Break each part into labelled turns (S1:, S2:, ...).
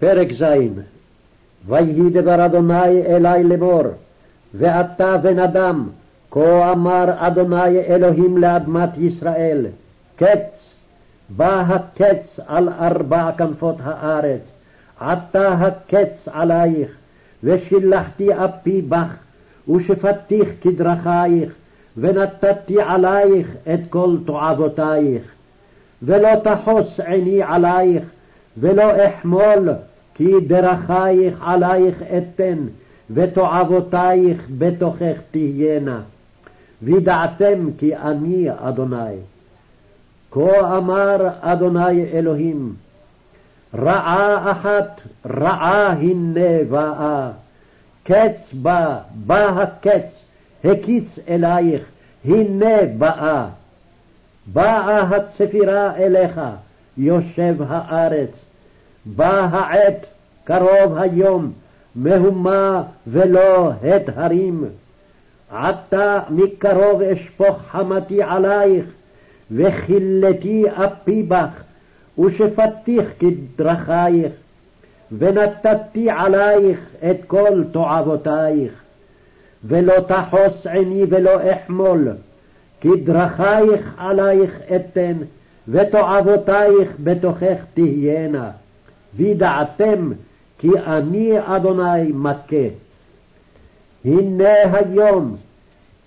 S1: פרק ז. ויהי דבר אדוני אלי לאמור, ואתה בן אדם, כה אמר אדוני אלוהים לאדמת ישראל, קץ, בא הקץ על ארבע כנפות הארץ, עתה הקץ עלייך, ושילחתי אפי בך, ושפתיך כדרכייך, ונתתי עלייך את כל תועבותייך. ולא תחוס עיני עלייך, ולא אחמול, כי דרכייך עלייך אתן, ותועבותייך בתוכך תהיינה. וידעתם כי אני אדוני. כה אמר אדוני אלוהים, רעה אחת, רעה הנה באה, קץ בא, בא הקץ, הקיץ אלייך, הנה באה. באה הצפירה אליך, יושב הארץ. בא העת, קרוב היום, מהומה ולא הד הרים. עתה מקרוב אשפוך חמתי עלייך, וכילתי אפי בך, ושפתיך כדרכייך, ונתתי עלייך את כל תועבותייך. ולא תחוס עיני ולא אחמול, כי דרכייך עלייך אתן, ותועבותייך בתוכך תהיינה. וידעתם כי אני אדוני מכה. הנה היום,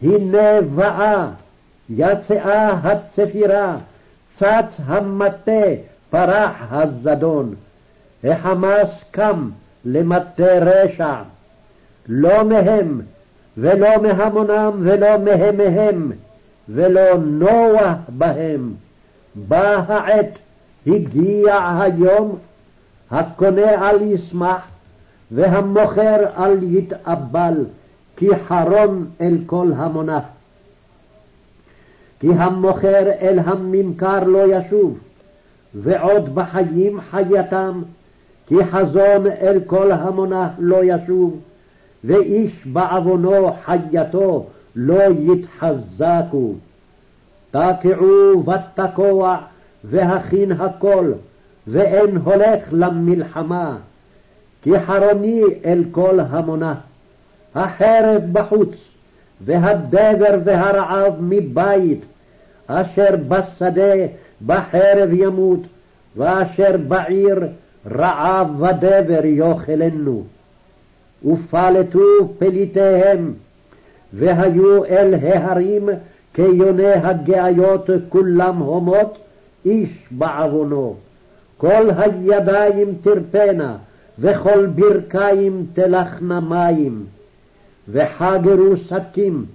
S1: הנה באה, יצאה הצפירה, צץ המטה, פרח הזדון. החמס קם למטה רשע, לא מהם, ולא מהמונם, ולא מהמיהם, ולא נוח בהם. בא העת, הגיע היום, הקונה אל ישמח, והמוכר אל יתאבל, כי חרון אל כל המונה. כי המוכר אל הממכר לא ישוב, ועוד בחיים חייתם, כי חזון אל כל המונה לא ישוב, ואיש בעוונו חייתו לא יתחזקו. תקעו ותקוע, והכין הכל, ואין הולך למלחמה, כי חרוני אל כל המונה. החרב בחוץ, והדבר והרעב מבית, אשר בשדה בחרב ימות, ואשר בעיר רעב ודבר יאכלנו. ופלטו פליטיהם, והיו אל ההרים כיוני הגאיות כולם הומות, איש בעוונו. כל הידיים תרפנה, וכל ברכיים תלכנה מים. וחגרו שקים,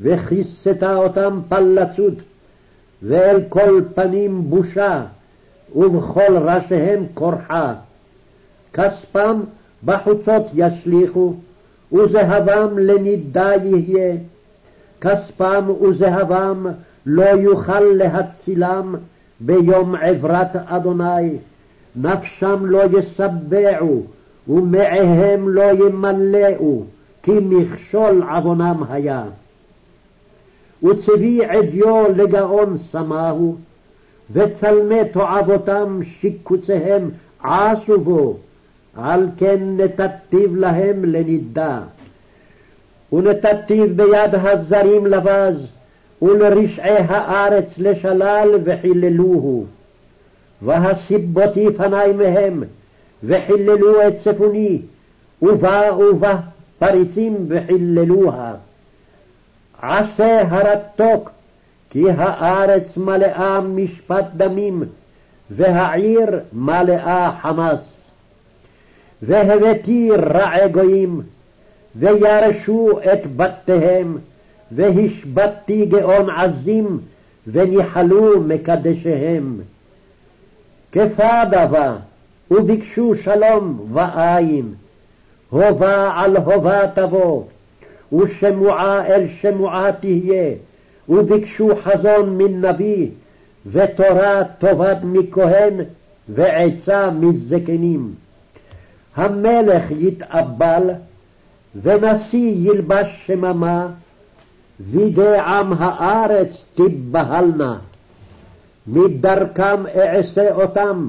S1: וכיסתה אותם פלצות, ואל כל פנים בושה, ובכל ראשיהם קורחה. כספם בחוצות ישליכו, וזהבם לנידה יהיה. כספם וזהבם לא יוכל להצילם ביום עברת אדוני. נפשם לא ישבעו, ומעיהם לא ימלאו, כי מכשול עוונם היה. וצבי עדיו לגאון שמו, וצלמי תועבותם שיקוציהם עשו בו, על כן נתתיו להם לנידה. ונתתיו ביד הזרים לבז, ולרשעי הארץ לשלל וחיללוהו. והסיבותי פני מהם, וחיללו את צפוני, ובאו בה פריצים וחיללוה. עשה הרתוק, כי הארץ מלאה משפט דמים, והעיר מלאה חמס. והבאתי רעי גויים, וירשו את בתיהם, והשבתי גאון עזים, וניחלו מקדשיהם. כפדה בה, וביקשו שלום ואין, הובה על הובה תבוא, ושמועה אל שמועה תהיה, וביקשו חזון מן נביא, ותורה טובת מכהן, ועצה מזקנים. המלך יתאבל, ונשיא ילבש שממה, וידי עם הארץ תיבהלנה. מדרכם אעשה אותם,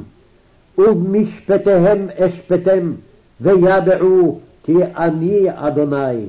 S1: ובמשפטיהם אשפטם, וידעו כי אני אדוני.